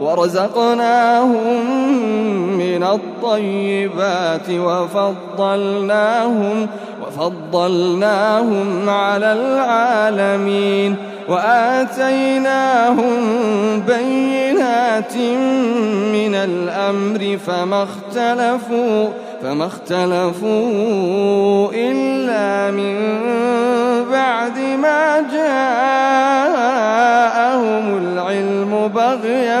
ورزقناهم من الطيبات وفضلناهم وفضلناهم على العالمين. وآتيناهم بينات من الأمر فما اختلفوا فما اختلفوا إلا من بعد ما جاءهم العلم بغيا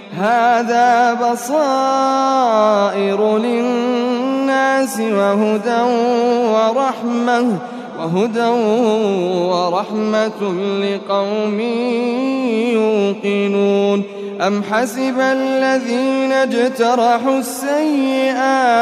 هذا بصائر للناس وهدى ورحمة وهدى ورحمة لقوم يوقنون. أم حسب الذين اجترحوا السيئات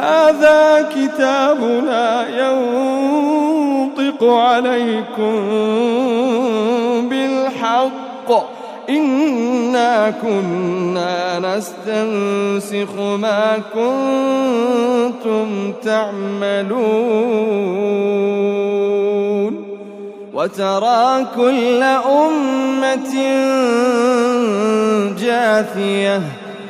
هذا كتابنا ينطق عليكم بالحق. إنا كنا نستنسخ ما كنتم تعملون. وترى كل أمة جاثية.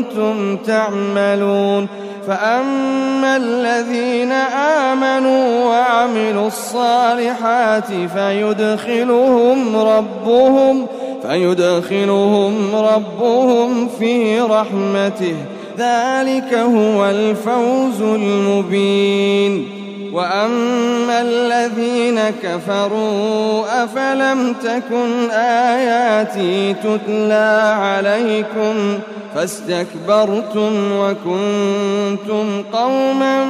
كنتم تعملون فأما الذين آمنوا وعملوا الصالحات فيدخلهم ربهم فيدخلهم ربهم في رحمته. ذلك هو الفوز المبين. وأما الذين كفروا أفلم تكن آياتي تتلى عليكم فاستكبرتم وكنتم قوما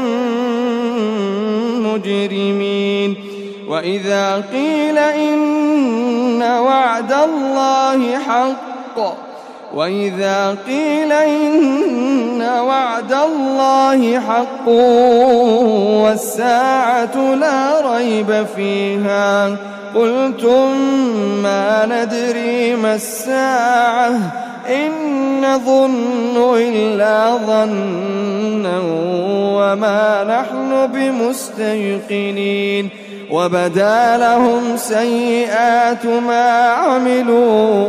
مجرمين وإذا قيل إن وعد الله حق وإذا قيل إن وعد الله حق والساعة لا ريب فيها قلتم ما ندري ما الساعة إن نظن إلا ظنا وما نحن بمستيقنين وبدا لهم سيئات ما عملوا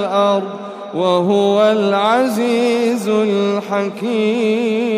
وهو العزيز الحكيم.